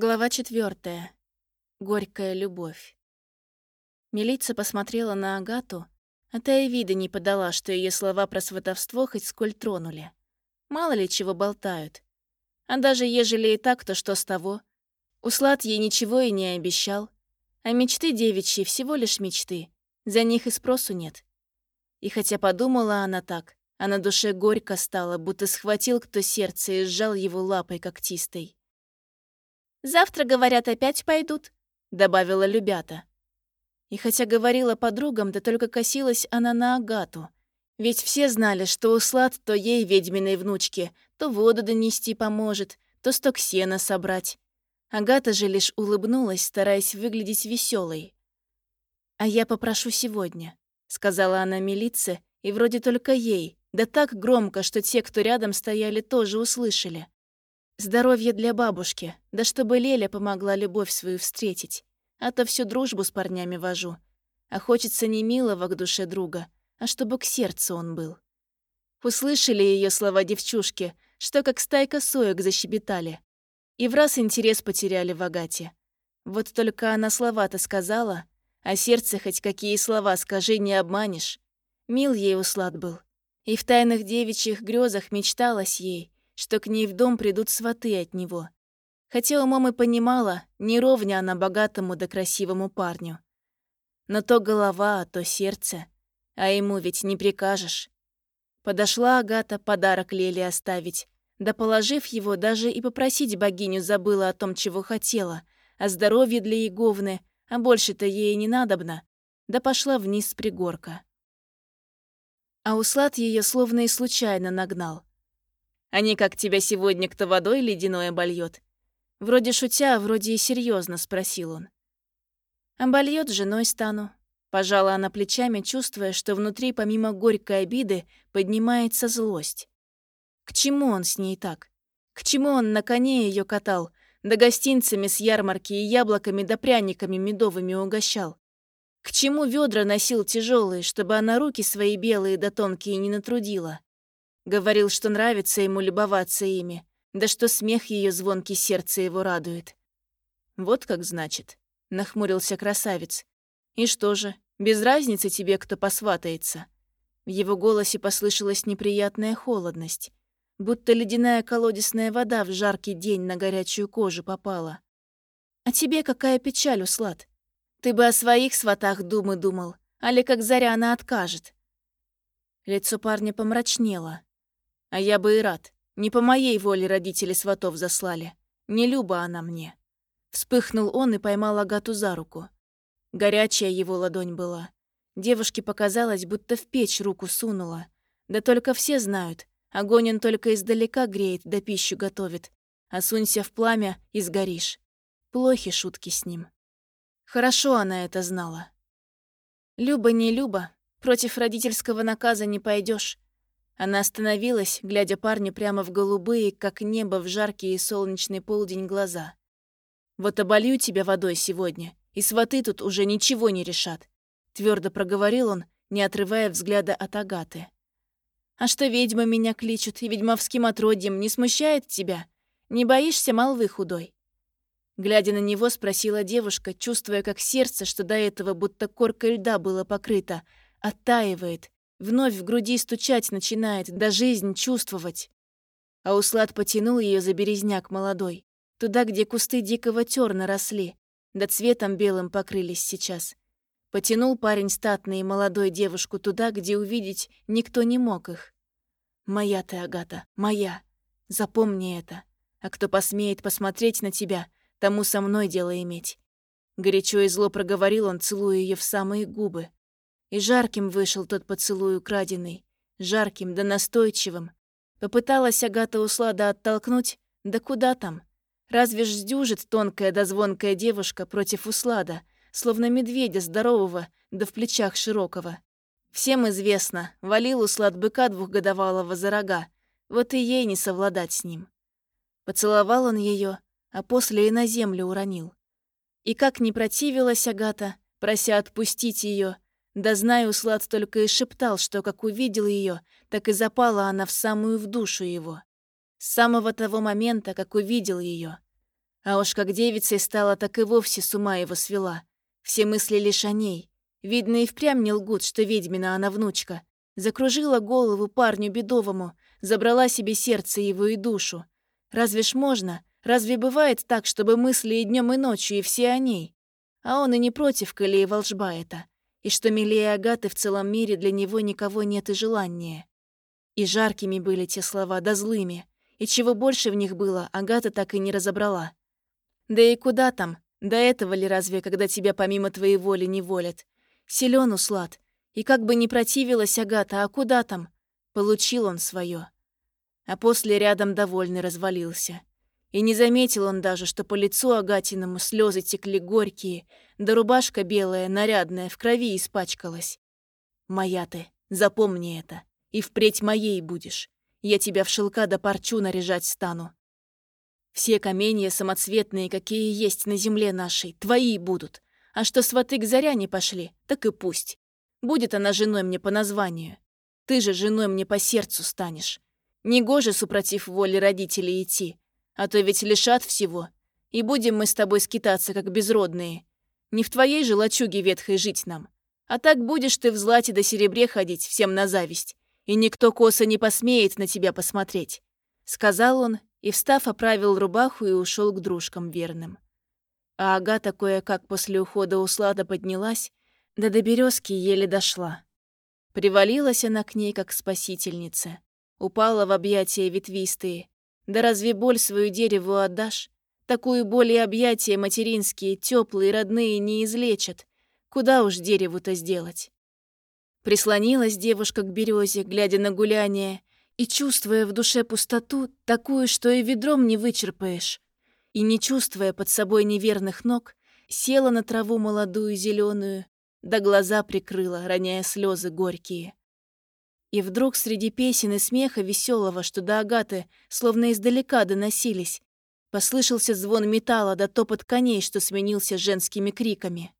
Глава четвертая. Горькая любовь. Милица посмотрела на Агату, а та и вида не подала, что ее слова про сватовство хоть сколь тронули. Мало ли чего болтают. А даже ежели и так, то что с того? Услад ей ничего и не обещал. А мечты девичьи всего лишь мечты. За них и спросу нет. И хотя подумала она так, а на душе горько стало, будто схватил кто сердце и сжал его лапой когтистой. Завтра, говорят, опять пойдут», — добавила Любята. И хотя говорила подругам, да только косилась она на Агату. Ведь все знали, что услад то ей, ведьминой внучке, то воду донести поможет, то сток сена собрать. Агата же лишь улыбнулась, стараясь выглядеть веселой. «А я попрошу сегодня», — сказала она милице, и вроде только ей, да так громко, что те, кто рядом стояли, тоже услышали. Здоровье для бабушки, да чтобы Леля помогла любовь свою встретить. А то всю дружбу с парнями вожу. А хочется не милого к душе друга, а чтобы к сердцу он был. Услышали ее слова девчушки, что как стайка соек защебетали. И в раз интерес потеряли в Агате. Вот только она слова-то сказала, а сердце хоть какие слова скажи, не обманешь. Мил ей услад был. И в тайных девичьих грезах мечталось ей, что к ней в дом придут сваты от него. Хотя умом и понимала, не ровня она богатому да красивому парню. Но то голова, а то сердце, а ему ведь не прикажешь. Подошла Агата подарок Леле оставить, да положив его, даже и попросить богиню забыла о том, чего хотела, о здоровье для Еговны, а больше-то ей не надобно, да пошла вниз с пригорка. А услад ее словно и случайно нагнал. Они как тебя сегодня кто водой ледяной обольет? Вроде шутя, а вроде и серьезно спросил он. Обольет женой стану. Пожала она плечами, чувствуя, что внутри помимо горькой обиды поднимается злость. К чему он с ней так? К чему он на коне ее катал, да гостинцами с ярмарки и яблоками да пряниками медовыми угощал? К чему ведра носил тяжелые, чтобы она руки свои белые да тонкие не натрудила? Говорил, что нравится ему любоваться ими, да что смех ее звонкий сердце его радует. «Вот как значит», — нахмурился красавец. «И что же, без разницы тебе, кто посватается?» В его голосе послышалась неприятная холодность, будто ледяная колодесная вода в жаркий день на горячую кожу попала. «А тебе какая печаль, Услад? Ты бы о своих сватах думы думал, али как Заряна откажет». Лицо парня помрачнело. А я бы и рад. Не по моей воле родители сватов заслали. Не люба она мне. Вспыхнул он и поймал Агату за руку. Горячая его ладонь была. Девушке показалось, будто в печь руку сунула. Да только все знают, огонь он только издалека греет да пищу готовит. А сунься в пламя и сгоришь. Плохи шутки с ним. Хорошо она это знала. Люба не Люба, против родительского наказа не пойдешь. Она остановилась, глядя парню прямо в голубые, как небо в жаркий и солнечный полдень глаза. «Вот оболью тебя водой сегодня, и сваты тут уже ничего не решат», — твердо проговорил он, не отрывая взгляда от Агаты. «А что ведьмы меня кличут и ведьмовским отродьем не смущает тебя? Не боишься молвы худой?» Глядя на него, спросила девушка, чувствуя, как сердце, что до этого будто коркой льда было покрыто, оттаивает, Вновь в груди стучать начинает, да жизнь чувствовать. А Услад потянул ее за березняк молодой, туда, где кусты дикого терна росли, да цветом белым покрылись сейчас. Потянул парень статный и молодой девушку туда, где увидеть никто не мог их. «Моя ты, Агата, моя. Запомни это. А кто посмеет посмотреть на тебя, тому со мной дело иметь». Горячо и зло проговорил он, целуя ее в самые губы. И жарким вышел тот поцелуй украденный, жарким да настойчивым. Попыталась Агата Услада оттолкнуть, да куда там? Разве ж сдюжит тонкая да звонкая девушка против Услада, словно медведя здорового да в плечах широкого? Всем известно, валил Услад быка двухгодовалого за рога, вот и ей не совладать с ним. Поцеловал он ее, а после и на землю уронил. И как не противилась Агата, прося отпустить ее, да знаю, Слад только и шептал, что как увидел ее, так и запала она в самую в душу его. С самого того момента, как увидел ее. А уж как девицей стала, так и вовсе с ума его свела. Все мысли лишь о ней. Видно, и впрямь не лгут, что ведьмина она внучка. Закружила голову парню бедовому, забрала себе сердце его и душу. Разве ж можно? Разве бывает так, чтобы мысли и днем, и ночью, и все о ней? А он и не против, коли и волжба это. И что милее Агаты в целом мире для него никого нет и желания. И жаркими были те слова, да злыми. И чего больше в них было, Агата так и не разобрала. Да и куда там? До этого ли разве, когда тебя помимо твоей воли не волят? Силен услад. И как бы не противилась Агата, а куда там? Получил он свое. А после рядом довольный развалился. И не заметил он даже, что по лицу Агатиному слезы текли горькие, да рубашка белая, нарядная, в крови испачкалась. «Моя ты, запомни это, и впредь моей будешь. Я тебя в шелка да парчу наряжать стану. Все каменья самоцветные, какие есть на земле нашей, твои будут. А что сваты к заряне пошли, так и пусть. Будет она женой мне по названию. Ты же женой мне по сердцу станешь. Негоже супротив воли родителей идти, а то ведь лишат всего. И будем мы с тобой скитаться, как безродные. Не в твоей же лачуге ветхой жить нам. А так будешь ты в злате до серебре ходить, всем на зависть. И никто косо не посмеет на тебя посмотреть. Сказал он и, встав, оправил рубаху и ушел к дружкам верным. А Агата кое-как после ухода Услада поднялась, да до березки еле дошла. Привалилась она к ней, как спасительница. Упала в объятия ветвистые, да разве боль свою дереву отдашь? Такую боль и объятия материнские, теплые, родные не излечат. Куда уж дереву-то сделать? Прислонилась девушка к березе, глядя на гуляние, и чувствуя в душе пустоту, такую, что и ведром не вычерпаешь. И не чувствуя под собой неверных ног, села на траву молодую зеленую, да глаза прикрыла, роняя слезы горькие. И вдруг среди песен и смеха веселого, что до Агаты словно издалека доносились, послышался звон металла да топот коней, что сменился женскими криками.